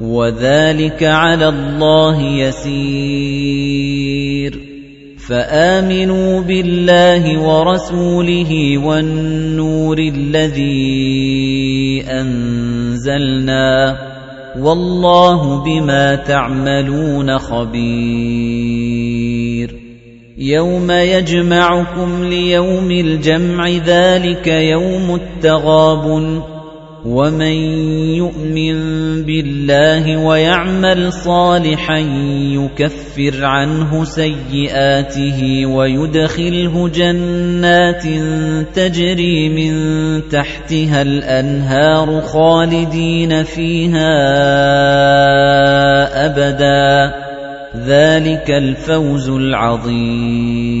وذلك على الله يسير. فآمنوا بالله ورسوله والنور الذي أنزلنا والله بما تعملون خبير. يوم يجمعكم ليوم الجمع ذلك يوم التغابن. ومن يؤمن بالله ويعمل صالحا يكفر عنه سيئاته ويدخله جنات تجري من تحتها الأنهار خالدين فيها أبدا ذلك الفوز العظيم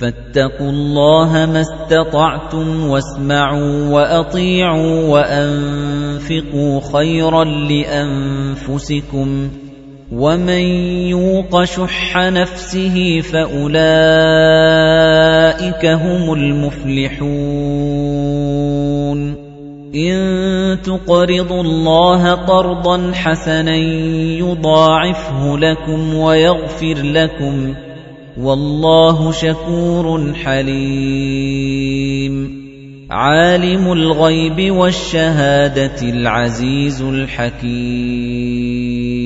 فاتقوا الله ما استطعتم واسمعوا وأطيعوا وأنفقوا خيرا لأنفسكم ومن يوق شح نفسه فأولئك هم المفلحون إِن تُقْرِضُوا اللَّهَ قَرْضًا حَسَنًا يُضَاعِفْهُ لَكُمْ وَيَغْفِرْ لَكُمْ وَاللَّهُ شَكُورٌ حَلِيمٌ. عَالِمُ الْغَيْبِ وَالشَّهَادَةِ الْعَزِيزُ الْحَكِيمُ.